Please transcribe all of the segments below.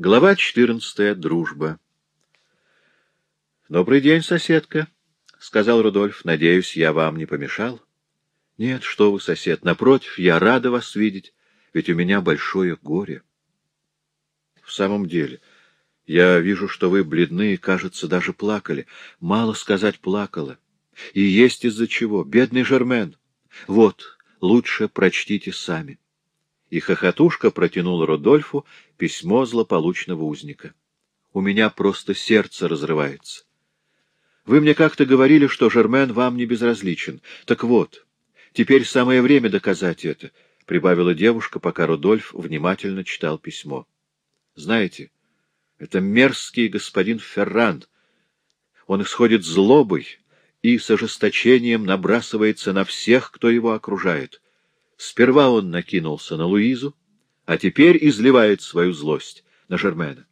Глава 14. Дружба. «Добрый день, соседка», — сказал Рудольф. «Надеюсь, я вам не помешал?» «Нет, что вы, сосед, напротив, я рада вас видеть, ведь у меня большое горе». «В самом деле, я вижу, что вы бледны и, кажется, даже плакали. Мало сказать, плакала. И есть из-за чего. Бедный Жермен. Вот, лучше прочтите сами» и хохотушка протянул Рудольфу письмо злополучного узника. «У меня просто сердце разрывается. Вы мне как-то говорили, что Жермен вам не безразличен. Так вот, теперь самое время доказать это», — прибавила девушка, пока Рудольф внимательно читал письмо. «Знаете, это мерзкий господин Ферран. Он исходит злобой и с ожесточением набрасывается на всех, кто его окружает» Сперва он накинулся на Луизу, а теперь изливает свою злость на Жермена.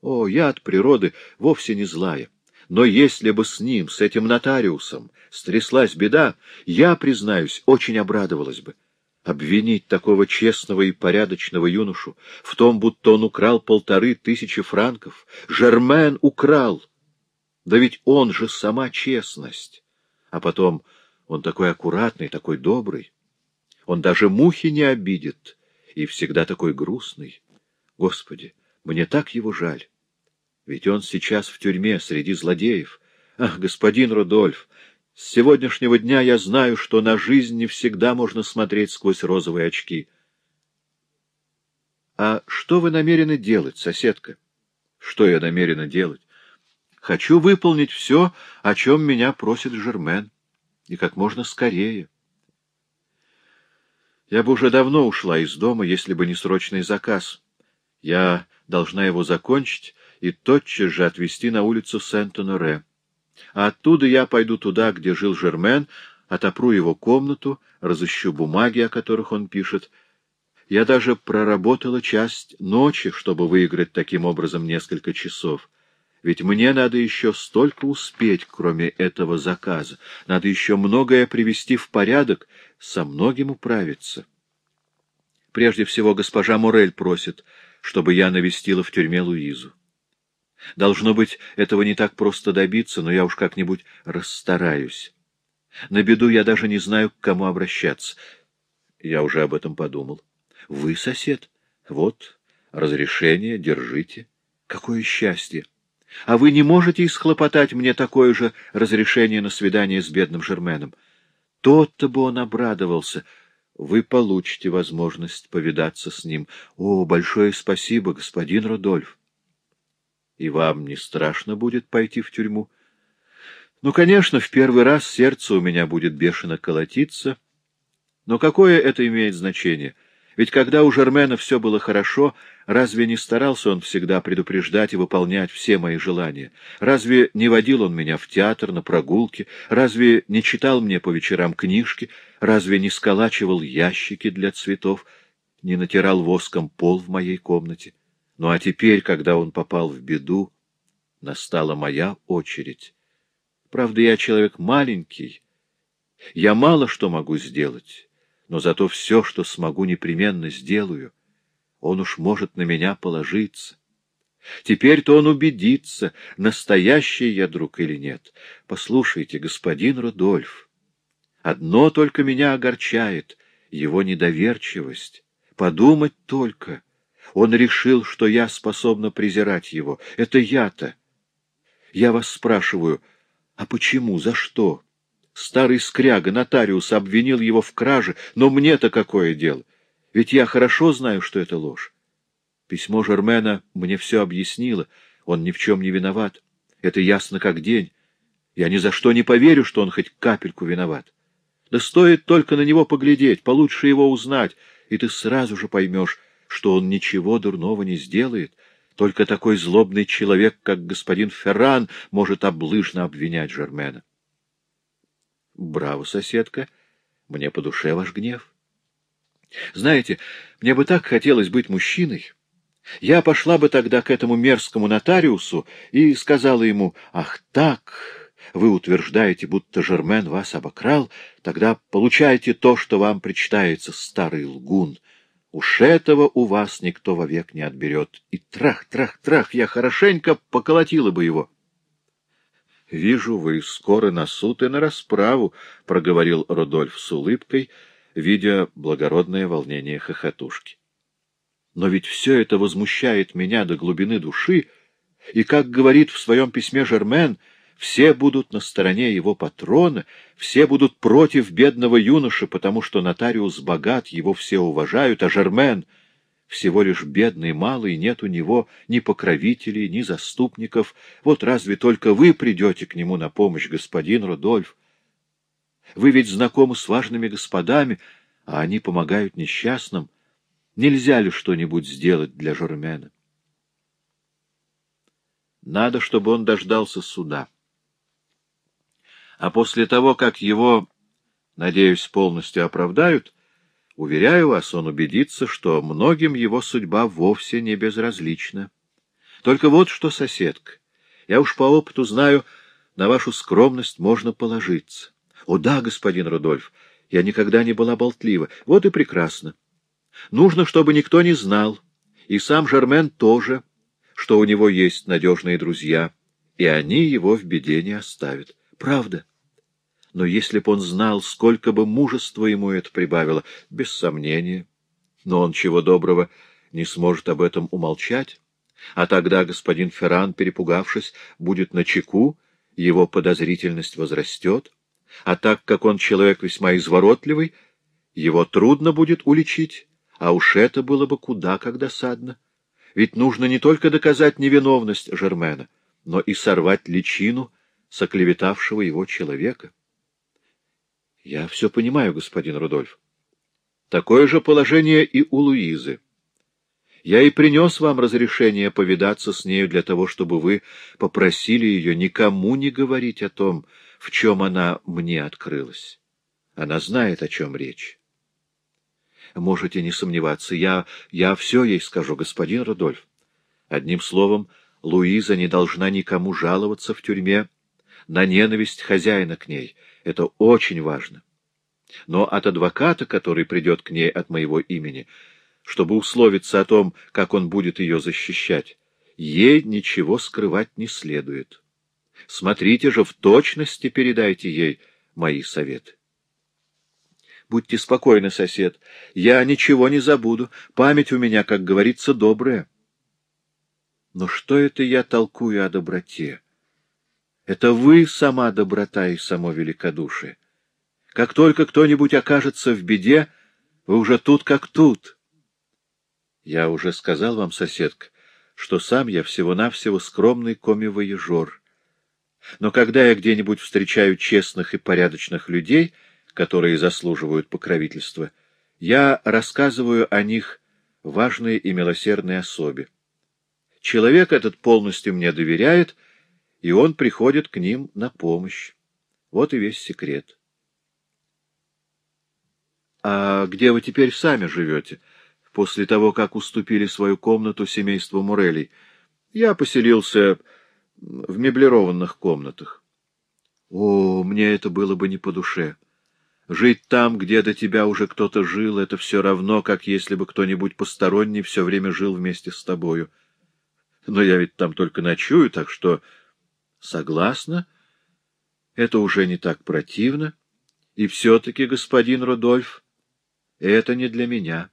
О, я от природы вовсе не злая, но если бы с ним, с этим нотариусом, стряслась беда, я, признаюсь, очень обрадовалась бы. Обвинить такого честного и порядочного юношу в том, будто он украл полторы тысячи франков. Жермен украл! Да ведь он же сама честность. А потом, он такой аккуратный, такой добрый. Он даже мухи не обидит, и всегда такой грустный. Господи, мне так его жаль. Ведь он сейчас в тюрьме среди злодеев. Ах, господин Рудольф, с сегодняшнего дня я знаю, что на жизнь не всегда можно смотреть сквозь розовые очки. А что вы намерены делать, соседка? Что я намерена делать? Хочу выполнить все, о чем меня просит Жермен, и как можно скорее. Я бы уже давно ушла из дома, если бы не срочный заказ. Я должна его закончить и тотчас же отвезти на улицу Сент-Оноре. А оттуда я пойду туда, где жил Жермен, отопру его комнату, разыщу бумаги, о которых он пишет. Я даже проработала часть ночи, чтобы выиграть таким образом несколько часов. Ведь мне надо еще столько успеть, кроме этого заказа. Надо еще многое привести в порядок, со многим управиться. Прежде всего, госпожа Морель просит, чтобы я навестила в тюрьме Луизу. Должно быть, этого не так просто добиться, но я уж как-нибудь расстараюсь. На беду я даже не знаю, к кому обращаться. Я уже об этом подумал. Вы сосед? Вот, разрешение, держите. Какое счастье! А вы не можете исхлопотать мне такое же разрешение на свидание с бедным Жерменом? Тот-то бы он обрадовался. Вы получите возможность повидаться с ним. О, большое спасибо, господин Рудольф. И вам не страшно будет пойти в тюрьму? Ну, конечно, в первый раз сердце у меня будет бешено колотиться. Но какое это имеет значение? — ведь когда у Жермена все было хорошо, разве не старался он всегда предупреждать и выполнять все мои желания? Разве не водил он меня в театр, на прогулки? Разве не читал мне по вечерам книжки? Разве не сколачивал ящики для цветов? Не натирал воском пол в моей комнате? Ну а теперь, когда он попал в беду, настала моя очередь. Правда, я человек маленький. Я мало что могу сделать но зато все, что смогу, непременно сделаю. Он уж может на меня положиться. Теперь-то он убедится, настоящий я друг или нет. Послушайте, господин Рудольф, одно только меня огорчает — его недоверчивость. Подумать только. Он решил, что я способна презирать его. Это я-то. Я вас спрашиваю, а почему, за что? Старый скряга, нотариус, обвинил его в краже, но мне-то какое дело? Ведь я хорошо знаю, что это ложь. Письмо Жермена мне все объяснило, он ни в чем не виноват. Это ясно как день. Я ни за что не поверю, что он хоть капельку виноват. Да стоит только на него поглядеть, получше его узнать, и ты сразу же поймешь, что он ничего дурного не сделает. Только такой злобный человек, как господин Ферран, может облыжно обвинять Жермена. Браво, соседка, мне по душе ваш гнев. Знаете, мне бы так хотелось быть мужчиной. Я пошла бы тогда к этому мерзкому нотариусу и сказала ему, «Ах так, вы утверждаете, будто Жермен вас обокрал, тогда получайте то, что вам причитается, старый лгун». Уж этого у вас никто вовек не отберет. И трах, трах, трах, я хорошенько поколотила бы его. — Вижу, вы скоро на суд и на расправу, — проговорил Рудольф с улыбкой, видя благородное волнение хохотушки. — Но ведь все это возмущает меня до глубины души, и, как говорит в своем письме Жермен, — все будут на стороне его патрона, все будут против бедного юноши, потому что нотариус богат, его все уважают, а Жермен всего лишь бедный, малый, нет у него ни покровителей, ни заступников. Вот разве только вы придете к нему на помощь, господин Рудольф? Вы ведь знакомы с важными господами, а они помогают несчастным. Нельзя ли что-нибудь сделать для Жермена? Надо, чтобы он дождался суда. А после того, как его, надеюсь, полностью оправдают, уверяю вас, он убедится, что многим его судьба вовсе не безразлична. Только вот что, соседка, я уж по опыту знаю, на вашу скромность можно положиться. О да, господин Рудольф, я никогда не была болтлива. Вот и прекрасно. Нужно, чтобы никто не знал, и сам Жермен тоже, что у него есть надежные друзья, и они его в беде не оставят. Правда но если б он знал, сколько бы мужества ему это прибавило, без сомнения. Но он, чего доброго, не сможет об этом умолчать. А тогда господин Ферран, перепугавшись, будет на чеку, его подозрительность возрастет. А так как он человек весьма изворотливый, его трудно будет уличить, а уж это было бы куда как досадно. Ведь нужно не только доказать невиновность Жермена, но и сорвать личину соклеветавшего его человека. — Я все понимаю, господин Рудольф. Такое же положение и у Луизы. Я и принес вам разрешение повидаться с нею для того, чтобы вы попросили ее никому не говорить о том, в чем она мне открылась. Она знает, о чем речь. Можете не сомневаться, я, я все ей скажу, господин Рудольф. Одним словом, Луиза не должна никому жаловаться в тюрьме на ненависть хозяина к ней — это очень важно. Но от адвоката, который придет к ней от моего имени, чтобы условиться о том, как он будет ее защищать, ей ничего скрывать не следует. Смотрите же, в точности передайте ей мои советы. Будьте спокойны, сосед, я ничего не забуду, память у меня, как говорится, добрая. Но что это я толкую о доброте? Это вы сама доброта и само великодушие. Как только кто-нибудь окажется в беде, вы уже тут как тут. Я уже сказал вам, соседка, что сам я всего-навсего скромный коми-воежор. Но когда я где-нибудь встречаю честных и порядочных людей, которые заслуживают покровительства, я рассказываю о них важной и милосердной особе. Человек этот полностью мне доверяет — и он приходит к ним на помощь. Вот и весь секрет. — А где вы теперь сами живете, после того, как уступили свою комнату семейству Мурелей? Я поселился в меблированных комнатах. О, мне это было бы не по душе. Жить там, где до тебя уже кто-то жил, это все равно, как если бы кто-нибудь посторонний все время жил вместе с тобою. Но я ведь там только ночую, так что Согласна? Это уже не так противно. И все-таки, господин Рудольф, это не для меня.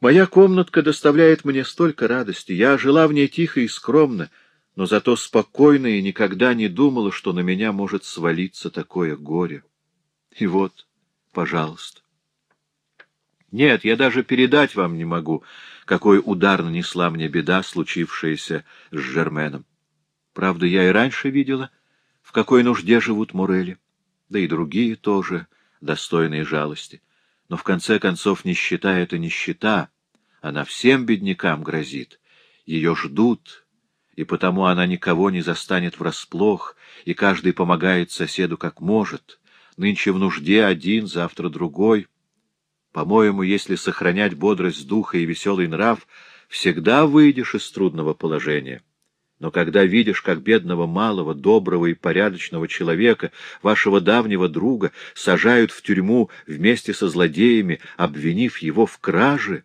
Моя комнатка доставляет мне столько радости. Я жила в ней тихо и скромно, но зато спокойно и никогда не думала, что на меня может свалиться такое горе. И вот, пожалуйста. Нет, я даже передать вам не могу, какой удар нанесла мне беда, случившаяся с Жерменом. Правда, я и раньше видела, в какой нужде живут Мурели, да и другие тоже, достойные жалости. Но в конце концов нищета — это нищета, она всем беднякам грозит. Ее ждут, и потому она никого не застанет врасплох, и каждый помогает соседу как может. Нынче в нужде один, завтра другой. По-моему, если сохранять бодрость духа и веселый нрав, всегда выйдешь из трудного положения. Но когда видишь, как бедного малого, доброго и порядочного человека, вашего давнего друга, сажают в тюрьму вместе со злодеями, обвинив его в краже...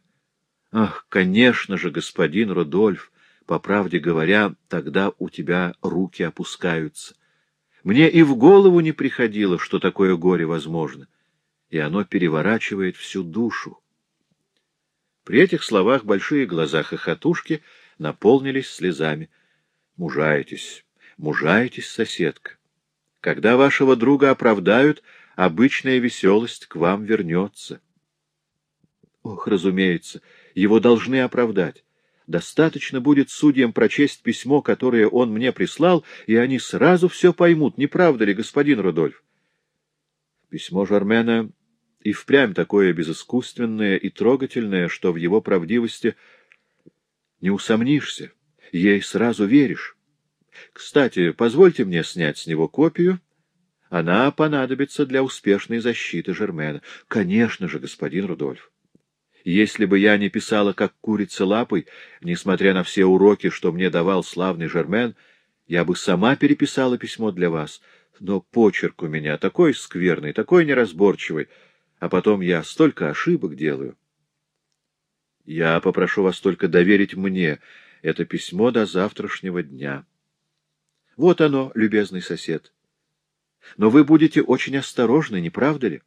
Ах, конечно же, господин Рудольф, по правде говоря, тогда у тебя руки опускаются. Мне и в голову не приходило, что такое горе возможно, и оно переворачивает всю душу. При этих словах большие глаза хохотушки наполнились слезами. Мужаетесь, мужаетесь, соседка. Когда вашего друга оправдают, обычная веселость к вам вернется. Ох, разумеется, его должны оправдать. Достаточно будет судьям прочесть письмо, которое он мне прислал, и они сразу все поймут, не правда ли, господин Рудольф? Письмо Жармена и впрямь такое безыскусственное и трогательное, что в его правдивости не усомнишься, ей сразу веришь. Кстати, позвольте мне снять с него копию. Она понадобится для успешной защиты Жермена. Конечно же, господин Рудольф. Если бы я не писала, как курица лапой, несмотря на все уроки, что мне давал славный Жермен, я бы сама переписала письмо для вас. Но почерк у меня такой скверный, такой неразборчивый, а потом я столько ошибок делаю. Я попрошу вас только доверить мне это письмо до завтрашнего дня. Вот оно, любезный сосед. Но вы будете очень осторожны, не правда ли?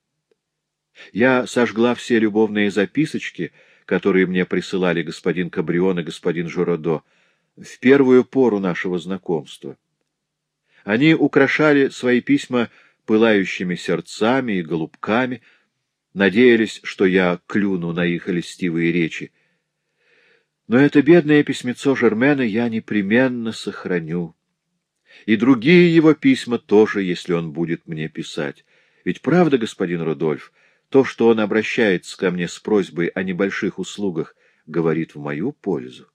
Я сожгла все любовные записочки, которые мне присылали господин Кабрион и господин Журодо, в первую пору нашего знакомства. Они украшали свои письма пылающими сердцами и голубками, надеялись, что я клюну на их льстивые речи. Но это бедное письмецо Жермена я непременно сохраню. И другие его письма тоже, если он будет мне писать. Ведь правда, господин Рудольф, то, что он обращается ко мне с просьбой о небольших услугах, говорит в мою пользу.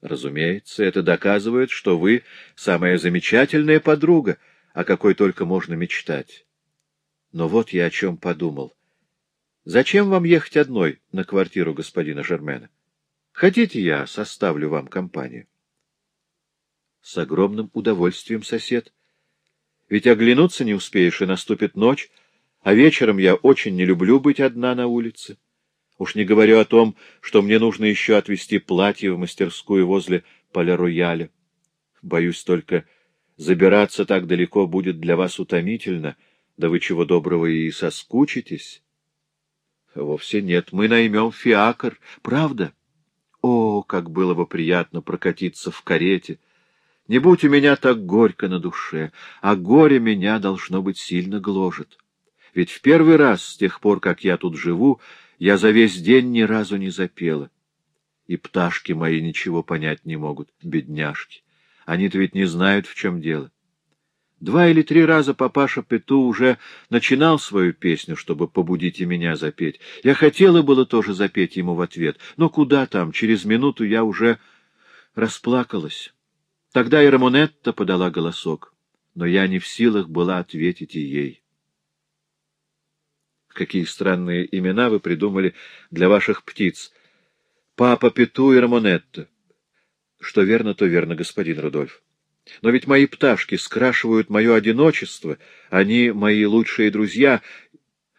Разумеется, это доказывает, что вы самая замечательная подруга, о какой только можно мечтать. Но вот я о чем подумал. Зачем вам ехать одной на квартиру господина Жермена? Хотите, я составлю вам компанию? С огромным удовольствием, сосед. Ведь оглянуться не успеешь, и наступит ночь, а вечером я очень не люблю быть одна на улице. Уж не говорю о том, что мне нужно еще отвезти платье в мастерскую возле поля-рояля. Боюсь только, забираться так далеко будет для вас утомительно, да вы чего доброго и соскучитесь. Вовсе нет, мы наймем фиакр, правда? О, как было бы приятно прокатиться в карете! Не будь у меня так горько на душе, а горе меня, должно быть, сильно гложет. Ведь в первый раз с тех пор, как я тут живу, я за весь день ни разу не запела. И пташки мои ничего понять не могут, бедняжки. Они-то ведь не знают, в чем дело. Два или три раза папаша Пету уже начинал свою песню, чтобы побудить и меня запеть. Я хотела было тоже запеть ему в ответ, но куда там, через минуту я уже расплакалась. Тогда и Рамонетта подала голосок, но я не в силах была ответить и ей. Какие странные имена вы придумали для ваших птиц. Папа Пету и Рамонетта. Что верно, то верно, господин Рудольф. Но ведь мои пташки скрашивают мое одиночество, они мои лучшие друзья,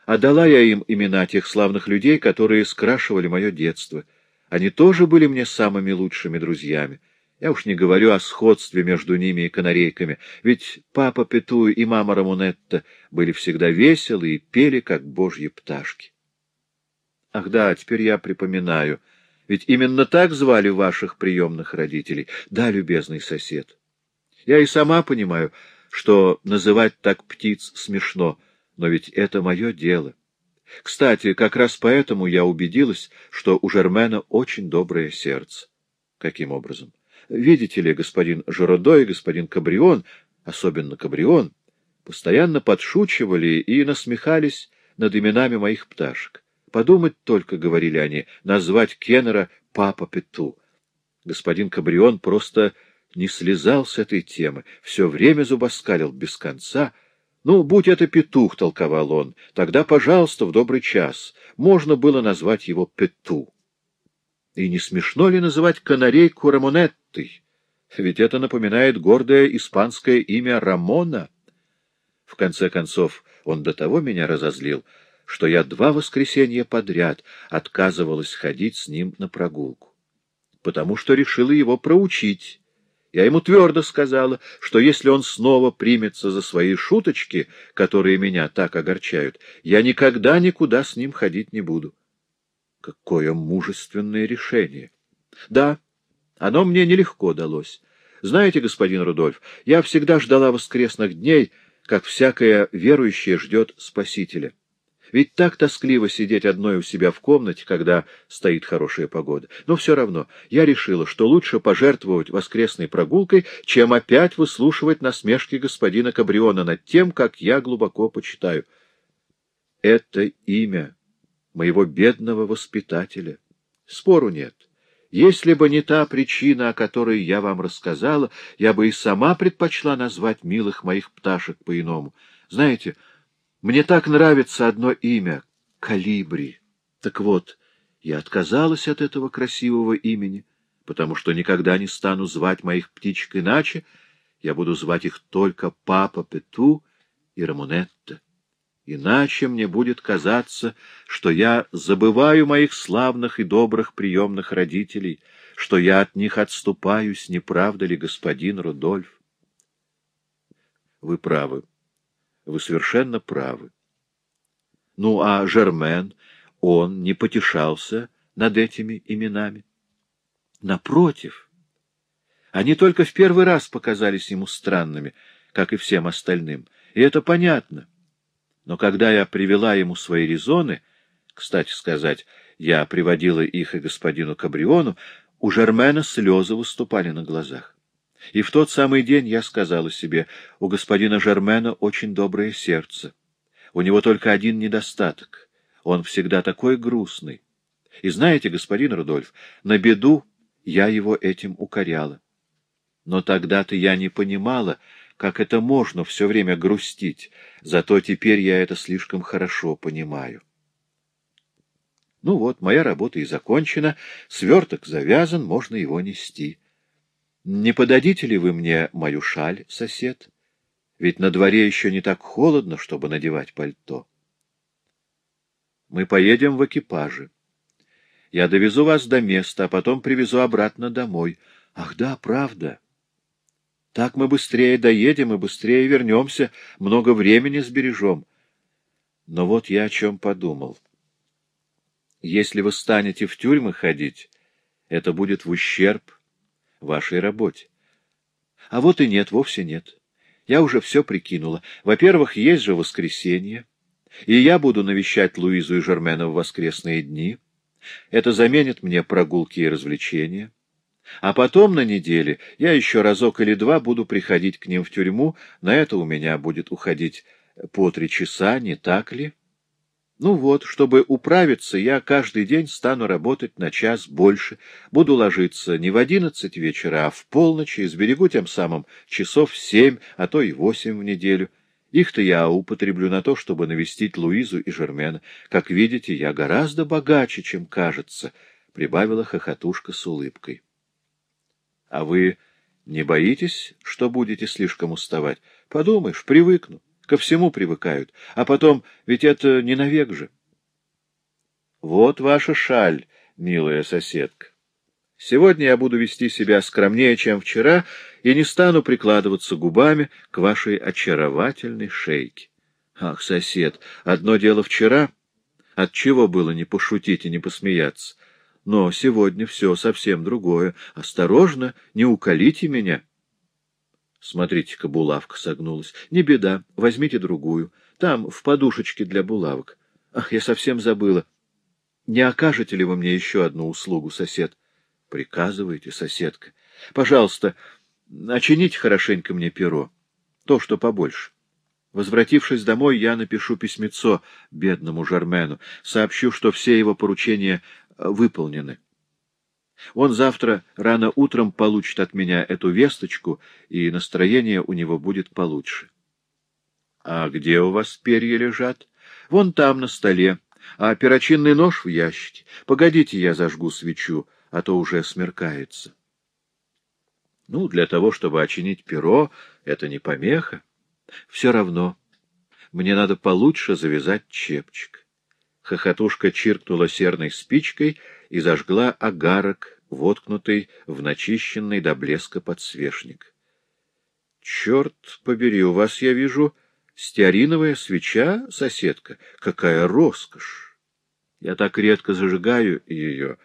а дала я им имена тех славных людей, которые скрашивали мое детство. Они тоже были мне самыми лучшими друзьями. Я уж не говорю о сходстве между ними и канарейками, ведь папа Пету и мама Рамунетта были всегда веселы и пели, как божьи пташки. Ах да, теперь я припоминаю, ведь именно так звали ваших приемных родителей. Да, любезный сосед. Я и сама понимаю, что называть так птиц смешно, но ведь это мое дело. Кстати, как раз поэтому я убедилась, что у Жермена очень доброе сердце. Каким образом? Видите ли, господин Жородо и господин Кабрион, особенно Кабрион, постоянно подшучивали и насмехались над именами моих пташек. Подумать только, — говорили они, — назвать Кеннера Папа Пету. Господин Кабрион просто не слезал с этой темы, все время зубоскалил без конца. Ну, будь это петух, — толковал он, — тогда, пожалуйста, в добрый час. Можно было назвать его Пету. И не смешно ли называть канарейку Рамонеттой? Ведь это напоминает гордое испанское имя Рамона. В конце концов, он до того меня разозлил, что я два воскресенья подряд отказывалась ходить с ним на прогулку, потому что решила его проучить. Я ему твердо сказала, что если он снова примется за свои шуточки, которые меня так огорчают, я никогда никуда с ним ходить не буду. Какое мужественное решение! Да, оно мне нелегко далось. Знаете, господин Рудольф, я всегда ждала воскресных дней, как всякая верующая ждет Спасителя. Ведь так тоскливо сидеть одной у себя в комнате, когда стоит хорошая погода. Но все равно я решила, что лучше пожертвовать воскресной прогулкой, чем опять выслушивать насмешки господина Кабриона над тем, как я глубоко почитаю. Это имя моего бедного воспитателя. Спору нет. Если бы не та причина, о которой я вам рассказала, я бы и сама предпочла назвать милых моих пташек по-иному. Знаете, мне так нравится одно имя — Калибри. Так вот, я отказалась от этого красивого имени, потому что никогда не стану звать моих птичек иначе, я буду звать их только Папа Пету и Рамонетта. Иначе мне будет казаться, что я забываю моих славных и добрых приемных родителей, что я от них отступаюсь, не правда ли, господин Рудольф? Вы правы. Вы совершенно правы. Ну, а Жермен, он не потешался над этими именами? Напротив, они только в первый раз показались ему странными, как и всем остальным, и это понятно. Но когда я привела ему свои резоны, кстати сказать, я приводила их и господину Кабриону, у Жермена слезы выступали на глазах. И в тот самый день я сказала себе, у господина Жермена очень доброе сердце. У него только один недостаток. Он всегда такой грустный. И знаете, господин Рудольф, на беду я его этим укоряла. Но тогда-то я не понимала, как это можно все время грустить, зато теперь я это слишком хорошо понимаю. Ну вот, моя работа и закончена, сверток завязан, можно его нести. Не подадите ли вы мне мою шаль, сосед? Ведь на дворе еще не так холодно, чтобы надевать пальто. Мы поедем в экипаже. Я довезу вас до места, а потом привезу обратно домой. Ах да, правда. Так мы быстрее доедем и быстрее вернемся, много времени сбережем. Но вот я о чем подумал. Если вы станете в тюрьмы ходить, это будет в ущерб вашей работе. А вот и нет, вовсе нет. Я уже все прикинула. Во-первых, есть же воскресенье, и я буду навещать Луизу и Жермена в воскресные дни. Это заменит мне прогулки и развлечения. А потом на неделе я еще разок или два буду приходить к ним в тюрьму, на это у меня будет уходить по три часа, не так ли? Ну вот, чтобы управиться, я каждый день стану работать на час больше, буду ложиться не в одиннадцать вечера, а в полночь, и сберегу тем самым часов семь, а то и восемь в неделю. Их-то я употреблю на то, чтобы навестить Луизу и Жермена. Как видите, я гораздо богаче, чем кажется, — прибавила хохотушка с улыбкой. — А вы не боитесь, что будете слишком уставать? Подумаешь, привыкну. Ко всему привыкают. А потом, ведь это не навек же. Вот ваша шаль, милая соседка. Сегодня я буду вести себя скромнее, чем вчера, и не стану прикладываться губами к вашей очаровательной шейке. Ах, сосед, одно дело вчера. От чего было не пошутить и не посмеяться? Но сегодня все совсем другое. Осторожно, не уколите меня. Смотрите-ка, булавка согнулась. Не беда, возьмите другую. Там, в подушечке для булавок. Ах, я совсем забыла. Не окажете ли вы мне еще одну услугу, сосед? Приказывайте, соседка. Пожалуйста, очините хорошенько мне перо. То, что побольше. Возвратившись домой, я напишу письмецо бедному Жармену, сообщу, что все его поручения выполнены. Он завтра рано утром получит от меня эту весточку, и настроение у него будет получше. — А где у вас перья лежат? — Вон там, на столе. А перочинный нож в ящике. Погодите, я зажгу свечу, а то уже смеркается. Ну, для того, чтобы очинить перо, это не помеха. Все равно. Мне надо получше завязать чепчик. Хохотушка чиркнула серной спичкой и зажгла огарок, воткнутый в начищенный до блеска подсвечник. — Черт побери, у вас, я вижу, стеариновая свеча, соседка. Какая роскошь! Я так редко зажигаю ее,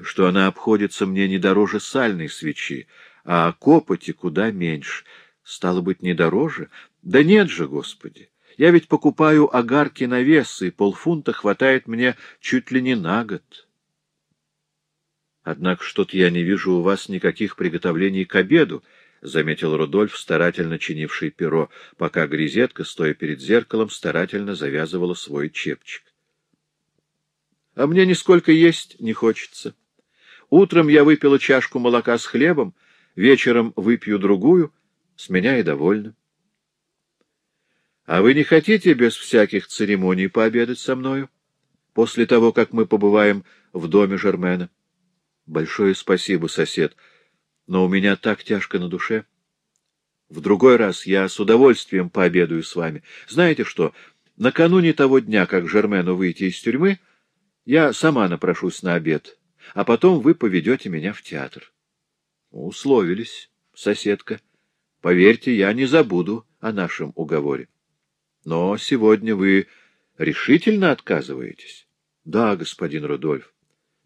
что она обходится мне не дороже сальной свечи, а копоти куда меньше. Стало быть, не дороже? Да нет же, Господи! Я ведь покупаю огарки на вес, и полфунта хватает мне чуть ли не на год. Однако что-то я не вижу у вас никаких приготовлений к обеду, — заметил Рудольф, старательно чинивший перо, пока грезетка, стоя перед зеркалом, старательно завязывала свой чепчик. — А мне нисколько есть не хочется. Утром я выпила чашку молока с хлебом, вечером выпью другую, с меня и довольно. — А вы не хотите без всяких церемоний пообедать со мною, после того, как мы побываем в доме Жермена? — Большое спасибо, сосед, но у меня так тяжко на душе. В другой раз я с удовольствием пообедаю с вами. Знаете что, накануне того дня, как Жермену выйти из тюрьмы, я сама напрошусь на обед, а потом вы поведете меня в театр. Условились, соседка. Поверьте, я не забуду о нашем уговоре. Но сегодня вы решительно отказываетесь? Да, господин Рудольф.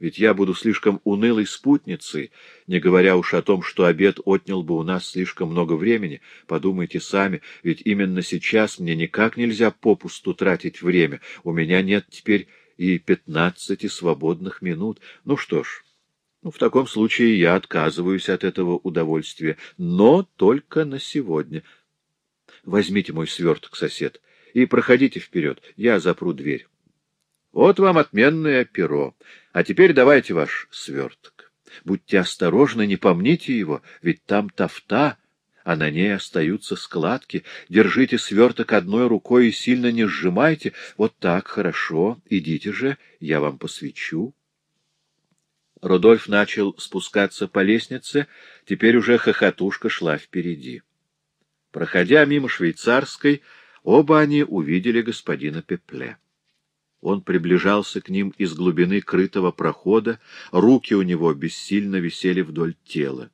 Ведь я буду слишком унылой спутницей, не говоря уж о том, что обед отнял бы у нас слишком много времени. Подумайте сами, ведь именно сейчас мне никак нельзя попусту тратить время. У меня нет теперь и пятнадцати свободных минут. Ну что ж, ну, в таком случае я отказываюсь от этого удовольствия, но только на сегодня. Возьмите мой сверток, сосед, и проходите вперед, я запру дверь. Вот вам отменное перо. А теперь давайте ваш сверток. Будьте осторожны, не помните его, ведь там тафта, а на ней остаются складки. Держите сверток одной рукой и сильно не сжимайте. Вот так, хорошо. Идите же, я вам посвечу. Рудольф начал спускаться по лестнице, теперь уже хохотушка шла впереди. Проходя мимо швейцарской, оба они увидели господина Пепле. Он приближался к ним из глубины крытого прохода, руки у него бессильно висели вдоль тела.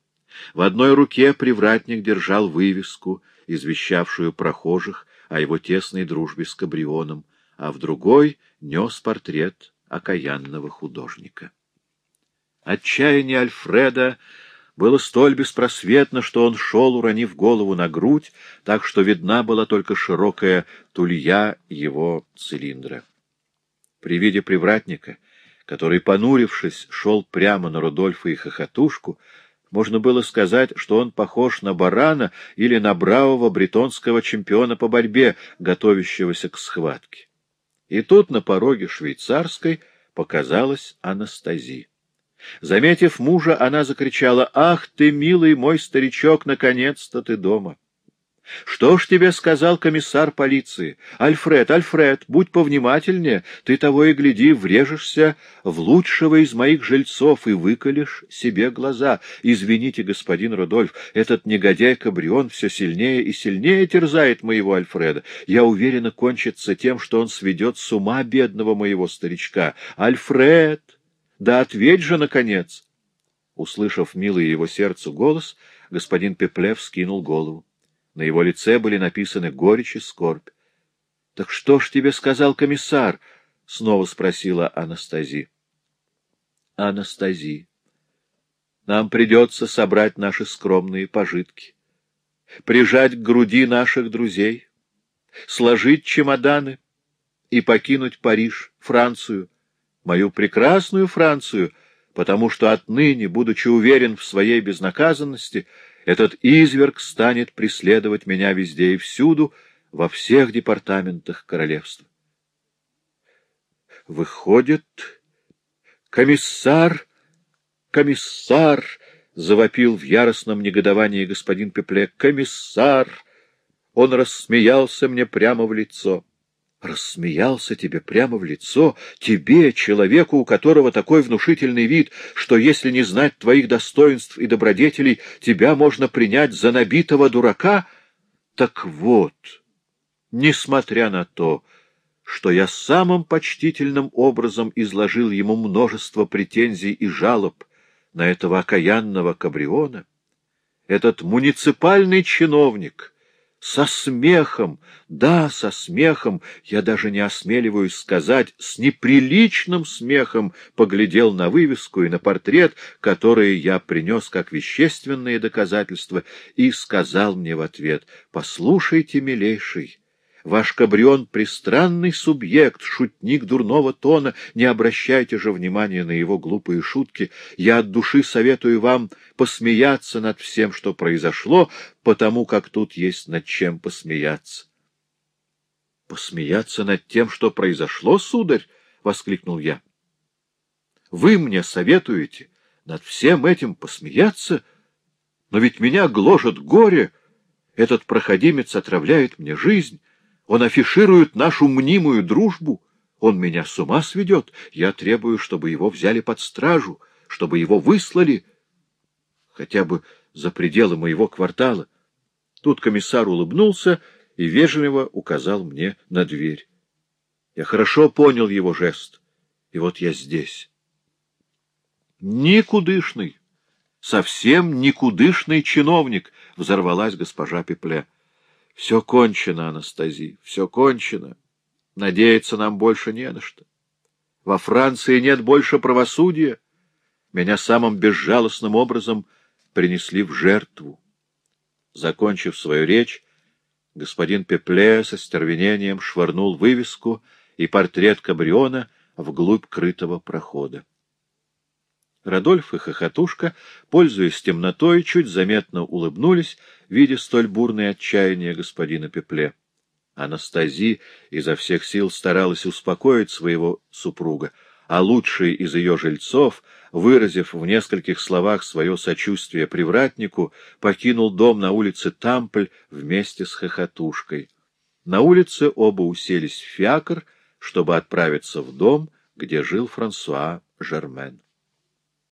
В одной руке привратник держал вывеску, извещавшую прохожих о его тесной дружбе с Кабрионом, а в другой нес портрет окаянного художника. Отчаяние Альфреда было столь беспросветно, что он шел, уронив голову на грудь, так что видна была только широкая тулья его цилиндра. При виде привратника, который, понурившись, шел прямо на Рудольфа и хохотушку, можно было сказать, что он похож на барана или на бравого бретонского чемпиона по борьбе, готовящегося к схватке. И тут на пороге швейцарской показалась Анастазия. Заметив мужа, она закричала, «Ах ты, милый мой старичок, наконец-то ты дома!» Что ж тебе сказал комиссар полиции? Альфред, Альфред, будь повнимательнее, ты того и гляди, врежешься в лучшего из моих жильцов и выколешь себе глаза. Извините, господин Рудольф, этот негодяй Кабрион все сильнее и сильнее терзает моего Альфреда. Я уверена, кончится тем, что он сведет с ума бедного моего старичка. Альфред, да ответь же, наконец! Услышав милый его сердцу голос, господин Пеплев скинул голову. На его лице были написаны горечь и скорбь. — Так что ж тебе сказал комиссар? — снова спросила Анастази. — Анастази, нам придется собрать наши скромные пожитки, прижать к груди наших друзей, сложить чемоданы и покинуть Париж, Францию, мою прекрасную Францию, потому что отныне, будучи уверен в своей безнаказанности, этот изверг станет преследовать меня везде и всюду, во всех департаментах королевства. Выходит, комиссар, комиссар, — завопил в яростном негодовании господин Пепле, — комиссар! Он рассмеялся мне прямо в лицо. Рассмеялся тебе прямо в лицо, тебе, человеку, у которого такой внушительный вид, что если не знать твоих достоинств и добродетелей, тебя можно принять за набитого дурака? Так вот, несмотря на то, что я самым почтительным образом изложил ему множество претензий и жалоб на этого окаянного Кабриона, этот муниципальный чиновник — со смехом, да, со смехом, я даже не осмеливаюсь сказать, с неприличным смехом поглядел на вывеску и на портрет, которые я принес как вещественные доказательства, и сказал мне в ответ, «Послушайте, милейший, Ваш Кабрион — пристранный субъект, шутник дурного тона. Не обращайте же внимания на его глупые шутки. Я от души советую вам посмеяться над всем, что произошло, потому как тут есть над чем посмеяться. — Посмеяться над тем, что произошло, сударь? — воскликнул я. — Вы мне советуете над всем этим посмеяться? Но ведь меня гложет горе. Этот проходимец отравляет мне жизнь. Он афиширует нашу мнимую дружбу. Он меня с ума сведет. Я требую, чтобы его взяли под стражу, чтобы его выслали хотя бы за пределы моего квартала. Тут комиссар улыбнулся и вежливо указал мне на дверь. Я хорошо понял его жест, и вот я здесь. Никудышный, совсем никудышный чиновник, — взорвалась госпожа Пепле. Все кончено, Анастасия, все кончено. Надеяться нам больше не на что. Во Франции нет больше правосудия. Меня самым безжалостным образом принесли в жертву. Закончив свою речь, господин Пепле со стервенением швырнул вывеску и портрет Кабриона вглубь крытого прохода. Радольф и Хохотушка, пользуясь темнотой, чуть заметно улыбнулись, видя столь бурное отчаяние господина Пепле. Анастази изо всех сил старалась успокоить своего супруга, а лучший из ее жильцов, выразив в нескольких словах свое сочувствие привратнику, покинул дом на улице Тампль вместе с Хохотушкой. На улице оба уселись в фиакр, чтобы отправиться в дом, где жил Франсуа Жермен.